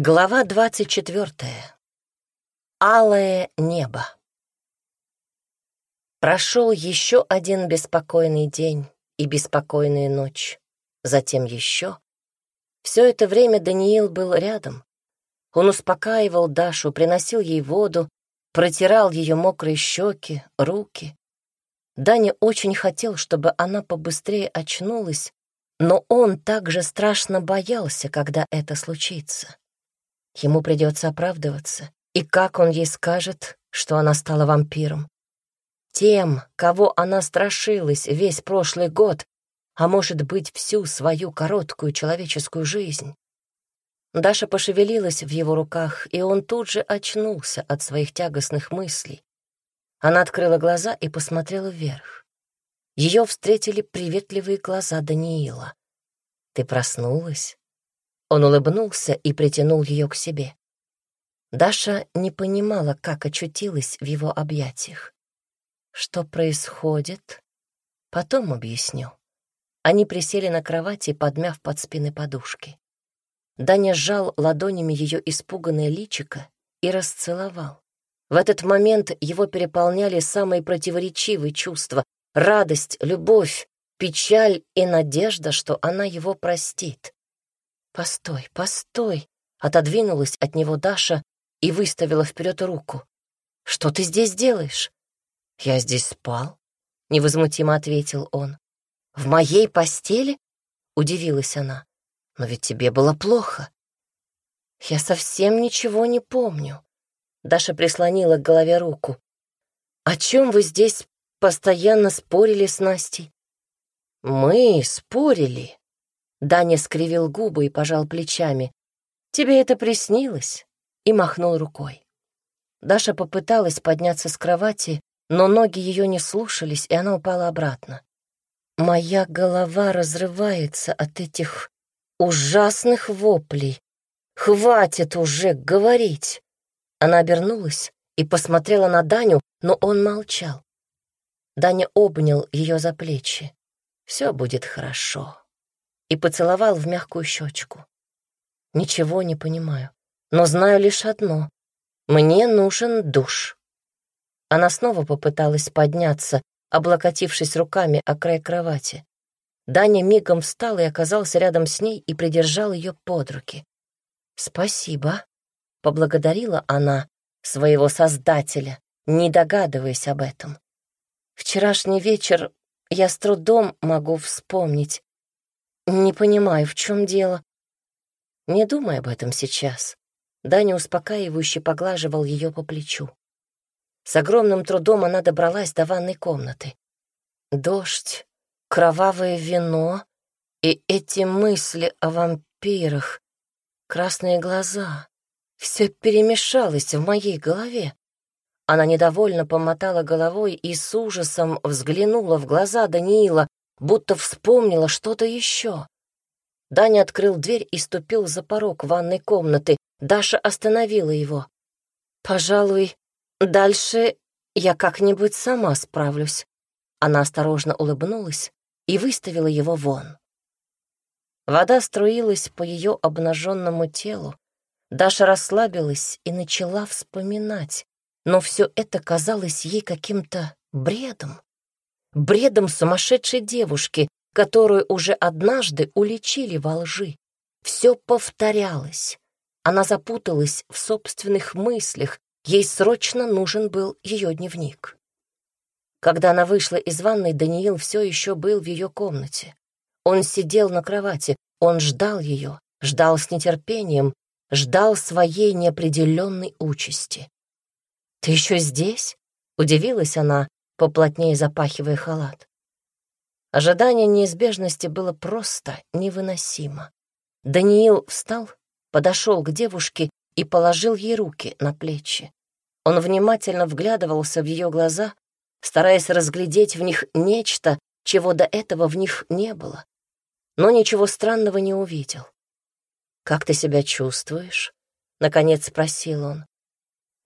Глава двадцать четвертая. Алое небо. Прошел еще один беспокойный день и беспокойная ночь. Затем еще. Все это время Даниил был рядом. Он успокаивал Дашу, приносил ей воду, протирал ее мокрые щеки, руки. Даня очень хотел, чтобы она побыстрее очнулась, но он также страшно боялся, когда это случится. Ему придется оправдываться. И как он ей скажет, что она стала вампиром? Тем, кого она страшилась весь прошлый год, а может быть, всю свою короткую человеческую жизнь. Даша пошевелилась в его руках, и он тут же очнулся от своих тягостных мыслей. Она открыла глаза и посмотрела вверх. Ее встретили приветливые глаза Даниила. «Ты проснулась?» Он улыбнулся и притянул ее к себе. Даша не понимала, как очутилась в его объятиях. Что происходит? Потом объясню. Они присели на кровати, подмяв под спины подушки. Даня сжал ладонями ее испуганное личико и расцеловал. В этот момент его переполняли самые противоречивые чувства — радость, любовь, печаль и надежда, что она его простит. «Постой, постой!» — отодвинулась от него Даша и выставила вперед руку. «Что ты здесь делаешь?» «Я здесь спал», — невозмутимо ответил он. «В моей постели?» — удивилась она. «Но ведь тебе было плохо». «Я совсем ничего не помню». Даша прислонила к голове руку. «О чем вы здесь постоянно спорили с Настей?» «Мы спорили», Даня скривил губы и пожал плечами. «Тебе это приснилось?» и махнул рукой. Даша попыталась подняться с кровати, но ноги ее не слушались, и она упала обратно. Моя голова разрывается от этих ужасных воплей. Хватит уже говорить. Она обернулась и посмотрела на Даню, но он молчал. Даня обнял ее за плечи. «Все будет хорошо» и поцеловал в мягкую щечку. Ничего не понимаю, но знаю лишь одно — мне нужен душ. Она снова попыталась подняться, облокотившись руками о край кровати. Даня мигом встал и оказался рядом с ней и придержал ее под руки. «Спасибо», — поблагодарила она своего создателя, не догадываясь об этом. «Вчерашний вечер я с трудом могу вспомнить, «Не понимаю, в чем дело?» «Не думай об этом сейчас». Даня успокаивающе поглаживал ее по плечу. С огромным трудом она добралась до ванной комнаты. Дождь, кровавое вино и эти мысли о вампирах, красные глаза. Все перемешалось в моей голове. Она недовольно помотала головой и с ужасом взглянула в глаза Даниила, будто вспомнила что-то еще. Даня открыл дверь и ступил за порог ванной комнаты. Даша остановила его. «Пожалуй, дальше я как-нибудь сама справлюсь». Она осторожно улыбнулась и выставила его вон. Вода струилась по ее обнаженному телу. Даша расслабилась и начала вспоминать, но все это казалось ей каким-то бредом бредом сумасшедшей девушки, которую уже однажды уличили во лжи. Все повторялось. Она запуталась в собственных мыслях, ей срочно нужен был ее дневник. Когда она вышла из ванной, Даниил все еще был в ее комнате. Он сидел на кровати, он ждал ее, ждал с нетерпением, ждал своей неопределенной участи. «Ты еще здесь?» — удивилась она, поплотнее запахивая халат. Ожидание неизбежности было просто невыносимо. Даниил встал, подошел к девушке и положил ей руки на плечи. Он внимательно вглядывался в ее глаза, стараясь разглядеть в них нечто, чего до этого в них не было. Но ничего странного не увидел. «Как ты себя чувствуешь?» — наконец спросил он.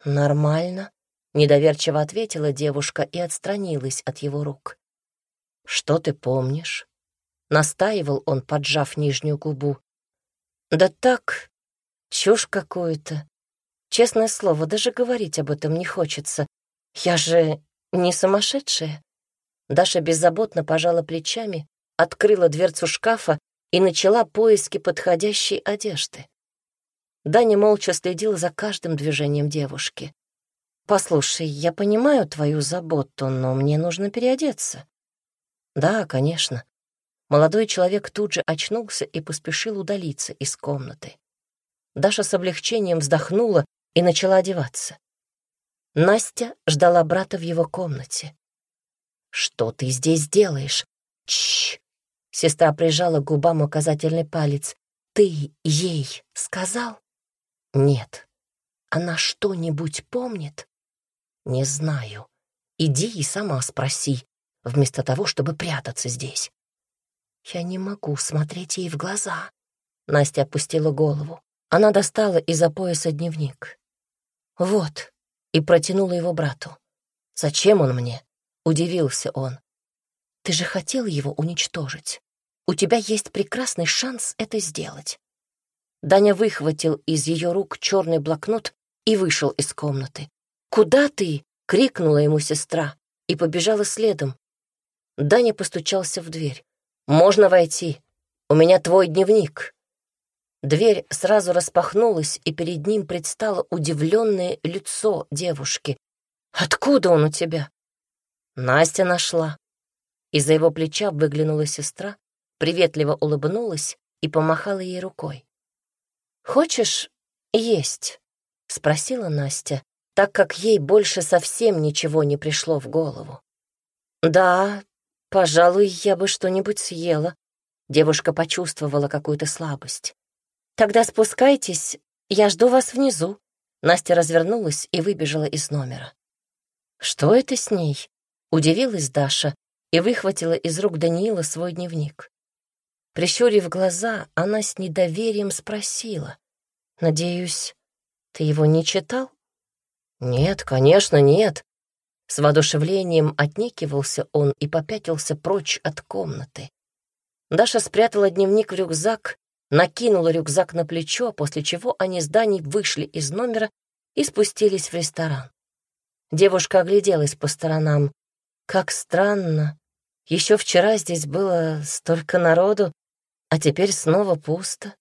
«Нормально», Недоверчиво ответила девушка и отстранилась от его рук. «Что ты помнишь?» Настаивал он, поджав нижнюю губу. «Да так, Чушь какую-то. Честное слово, даже говорить об этом не хочется. Я же не сумасшедшая. Даша беззаботно пожала плечами, открыла дверцу шкафа и начала поиски подходящей одежды. Даня молча следил за каждым движением девушки. «Послушай, я понимаю твою заботу, но мне нужно переодеться». «Да, конечно». Молодой человек тут же очнулся и поспешил удалиться из комнаты. Даша с облегчением вздохнула и начала одеваться. Настя ждала брата в его комнате. «Что ты здесь делаешь?» «Чш!» Сестра прижала к губам указательный палец. «Ты ей сказал?» «Нет». «Она что-нибудь помнит?» «Не знаю. Иди и сама спроси, вместо того, чтобы прятаться здесь». «Я не могу смотреть ей в глаза». Настя опустила голову. Она достала из-за пояса дневник. «Вот», и протянула его брату. «Зачем он мне?» — удивился он. «Ты же хотел его уничтожить. У тебя есть прекрасный шанс это сделать». Даня выхватил из ее рук черный блокнот и вышел из комнаты. «Куда ты?» — крикнула ему сестра и побежала следом. Даня постучался в дверь. «Можно войти? У меня твой дневник». Дверь сразу распахнулась, и перед ним предстало удивленное лицо девушки. «Откуда он у тебя?» Настя нашла. Из-за его плеча выглянула сестра, приветливо улыбнулась и помахала ей рукой. «Хочешь есть?» — спросила Настя, так как ей больше совсем ничего не пришло в голову. «Да, пожалуй, я бы что-нибудь съела». Девушка почувствовала какую-то слабость. «Тогда спускайтесь, я жду вас внизу». Настя развернулась и выбежала из номера. «Что это с ней?» — удивилась Даша и выхватила из рук Даниила свой дневник. Прищурив глаза, она с недоверием спросила. «Надеюсь, ты его не читал?» «Нет, конечно, нет». С воодушевлением отнекивался он и попятился прочь от комнаты. Даша спрятала дневник в рюкзак, накинула рюкзак на плечо, после чего они с Даней вышли из номера и спустились в ресторан. Девушка огляделась по сторонам. Как странно. Еще вчера здесь было столько народу, а теперь снова пусто.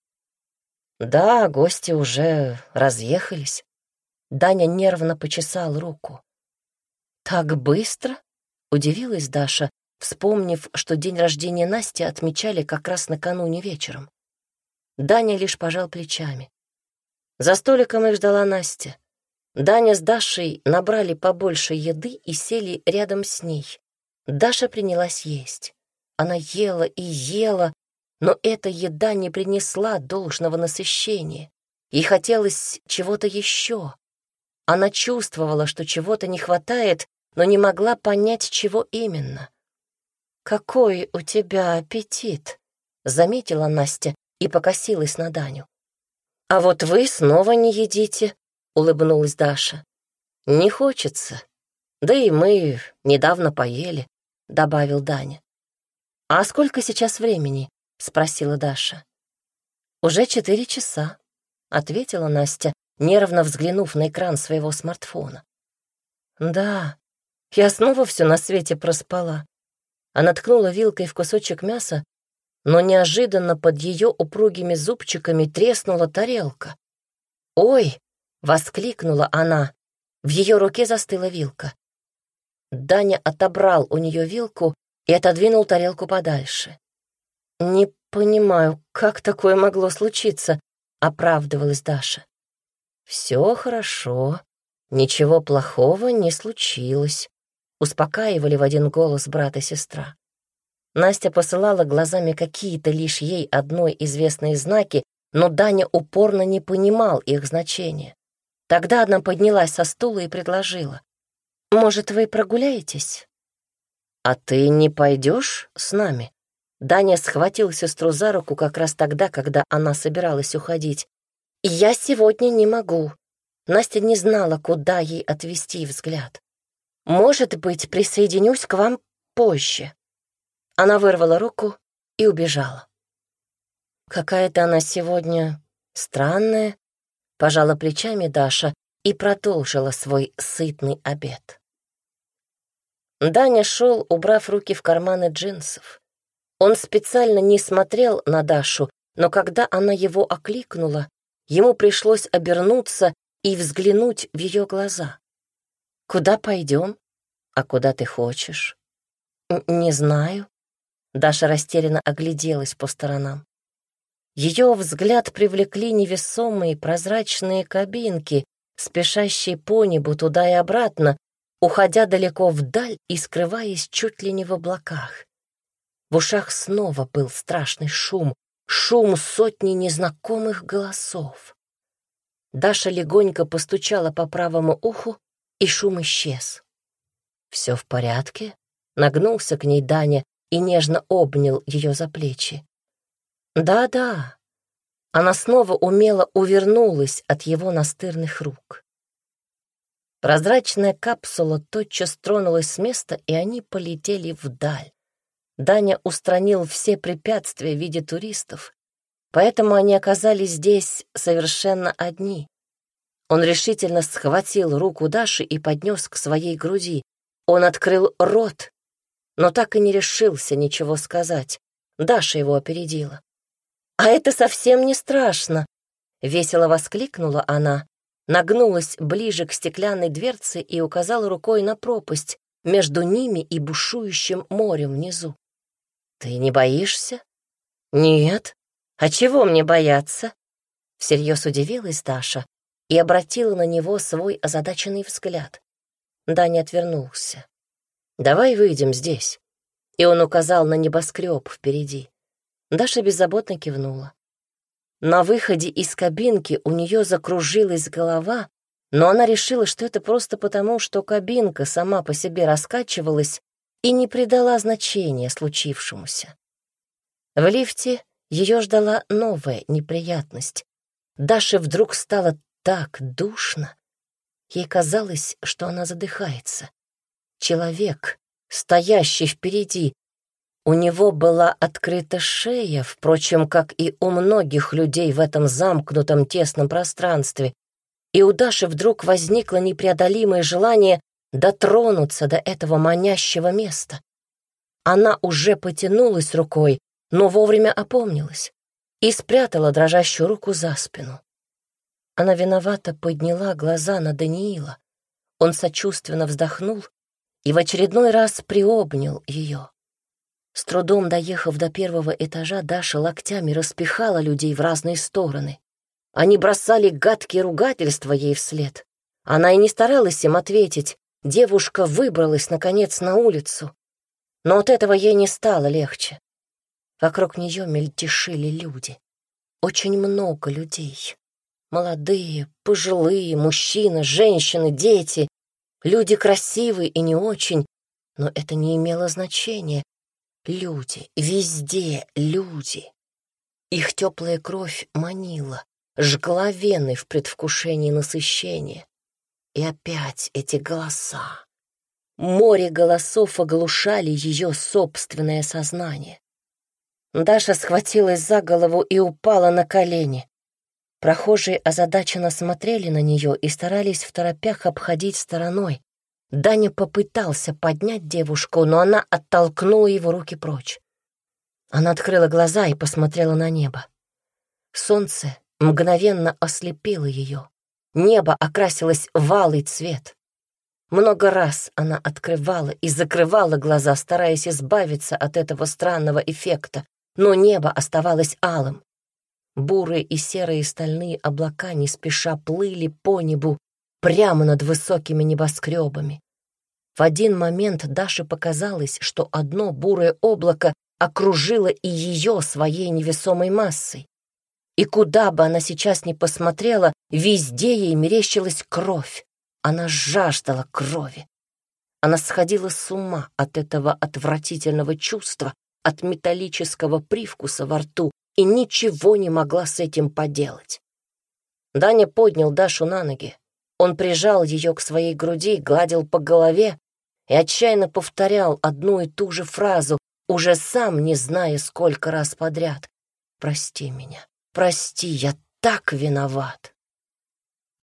Да, гости уже разъехались. Даня нервно почесал руку. «Так быстро?» — удивилась Даша, вспомнив, что день рождения Насти отмечали как раз накануне вечером. Даня лишь пожал плечами. За столиком их ждала Настя. Даня с Дашей набрали побольше еды и сели рядом с ней. Даша принялась есть. Она ела и ела, но эта еда не принесла должного насыщения. Ей хотелось чего-то еще. Она чувствовала, что чего-то не хватает, но не могла понять, чего именно. «Какой у тебя аппетит!» — заметила Настя и покосилась на Даню. «А вот вы снова не едите», — улыбнулась Даша. «Не хочется. Да и мы недавно поели», — добавил Даня. «А сколько сейчас времени?» — спросила Даша. «Уже четыре часа», — ответила Настя, нервно взглянув на экран своего смартфона. «Да, я снова все на свете проспала». Она ткнула вилкой в кусочек мяса, но неожиданно под ее упругими зубчиками треснула тарелка. «Ой!» — воскликнула она. В ее руке застыла вилка. Даня отобрал у нее вилку и отодвинул тарелку подальше. «Не понимаю, как такое могло случиться?» — оправдывалась Даша. «Все хорошо, ничего плохого не случилось», — успокаивали в один голос брат и сестра. Настя посылала глазами какие-то лишь ей одной известные знаки, но Даня упорно не понимал их значения. Тогда она поднялась со стула и предложила. «Может, вы прогуляетесь?» «А ты не пойдешь с нами?» Даня схватил сестру за руку как раз тогда, когда она собиралась уходить. «Я сегодня не могу». Настя не знала, куда ей отвести взгляд. «Может быть, присоединюсь к вам позже». Она вырвала руку и убежала. Какая-то она сегодня странная, Пожала плечами Даша и продолжила свой сытный обед. Даня шел, убрав руки в карманы джинсов. Он специально не смотрел на Дашу, но когда она его окликнула, ему пришлось обернуться и взглянуть в ее глаза. «Куда пойдем? А куда ты хочешь?» «Не знаю». Даша растерянно огляделась по сторонам. Ее взгляд привлекли невесомые прозрачные кабинки, спешащие по небу туда и обратно, уходя далеко вдаль и скрываясь чуть ли не в облаках. В ушах снова был страшный шум, шум сотни незнакомых голосов. Даша легонько постучала по правому уху, и шум исчез. «Все в порядке?» — нагнулся к ней Даня и нежно обнял ее за плечи. Да-да. Она снова умело увернулась от его настырных рук. Прозрачная капсула тотчас тронулась с места, и они полетели вдаль. Даня устранил все препятствия в виде туристов, поэтому они оказались здесь совершенно одни. Он решительно схватил руку Даши и поднес к своей груди. Он открыл рот, но так и не решился ничего сказать. Даша его опередила. «А это совсем не страшно!» — весело воскликнула она, нагнулась ближе к стеклянной дверце и указала рукой на пропасть между ними и бушующим морем внизу. «Ты не боишься?» «Нет. А чего мне бояться?» Всерьез удивилась Даша и обратила на него свой озадаченный взгляд. Даня отвернулся. «Давай выйдем здесь». И он указал на небоскреб впереди. Даша беззаботно кивнула. На выходе из кабинки у нее закружилась голова, но она решила, что это просто потому, что кабинка сама по себе раскачивалась и не придала значения случившемуся. В лифте ее ждала новая неприятность. Даше вдруг стало так душно. Ей казалось, что она задыхается. Человек, стоящий впереди, у него была открыта шея, впрочем, как и у многих людей в этом замкнутом тесном пространстве, и у Даши вдруг возникло непреодолимое желание дотронуться до этого манящего места. Она уже потянулась рукой, но вовремя опомнилась и спрятала дрожащую руку за спину. Она виновато подняла глаза на Даниила. Он сочувственно вздохнул и в очередной раз приобнял ее. С трудом доехав до первого этажа, Даша локтями распихала людей в разные стороны. Они бросали гадкие ругательства ей вслед. Она и не старалась им ответить. Девушка выбралась, наконец, на улицу. Но от этого ей не стало легче. Вокруг нее мельтешили люди. Очень много людей. Молодые, пожилые, мужчины, женщины, дети. Люди красивые и не очень, но это не имело значения. Люди, везде люди. Их теплая кровь манила, жгла вены в предвкушении насыщения. И опять эти голоса. Море голосов оглушали ее собственное сознание. Даша схватилась за голову и упала на колени. Прохожие озадаченно смотрели на нее и старались в торопях обходить стороной. Даня попытался поднять девушку, но она оттолкнула его руки прочь. Она открыла глаза и посмотрела на небо. Солнце мгновенно ослепило ее. Небо окрасилось в алый цвет. Много раз она открывала и закрывала глаза, стараясь избавиться от этого странного эффекта, но небо оставалось алым. Бурые и серые стальные облака не спеша плыли по небу, прямо над высокими небоскребами. В один момент Даше показалось, что одно бурое облако окружило и ее своей невесомой массой. И куда бы она сейчас ни посмотрела, везде ей мерещилась кровь. Она жаждала крови. Она сходила с ума от этого отвратительного чувства, от металлического привкуса во рту, и ничего не могла с этим поделать. Даня поднял Дашу на ноги. Он прижал ее к своей груди, гладил по голове и отчаянно повторял одну и ту же фразу, уже сам не зная сколько раз подряд. «Прости меня, прости, я так виноват».